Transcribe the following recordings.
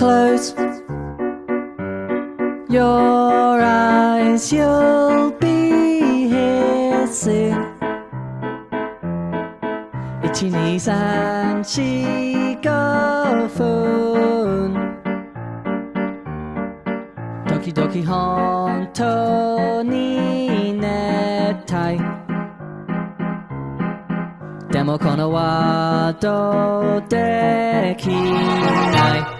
close your eyes, you'll be here soon. 一二三四個分時々本当に寝たいでもこのワードできない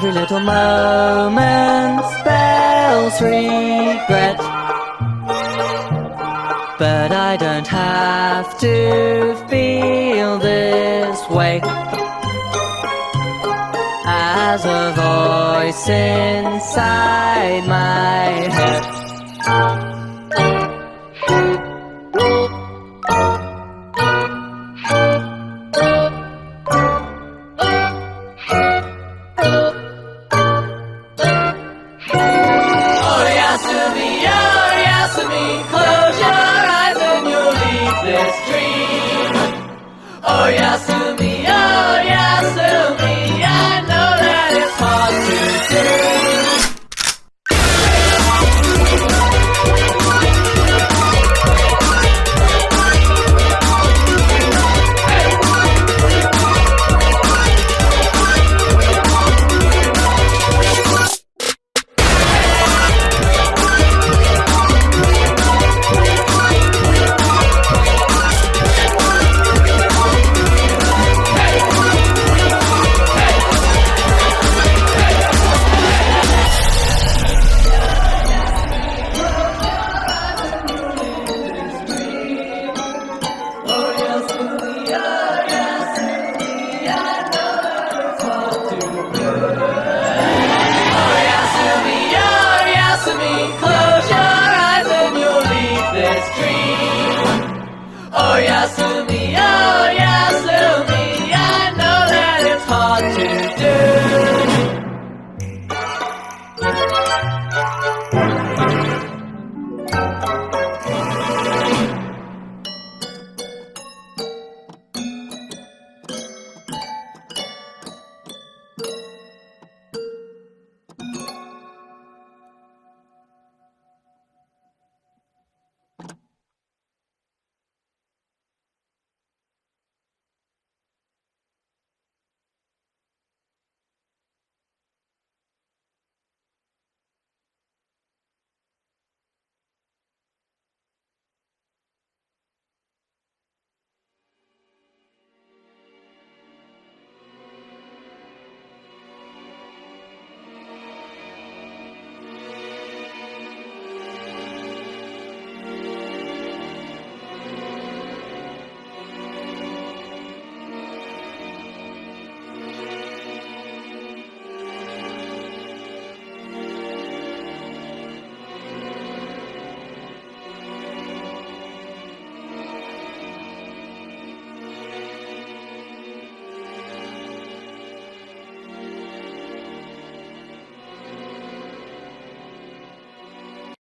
Every little moment spells regret. But I don't have to feel this way. As a voice inside my head Close your eyes and you'll leave this dream. Oh, Yasumi,